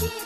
here.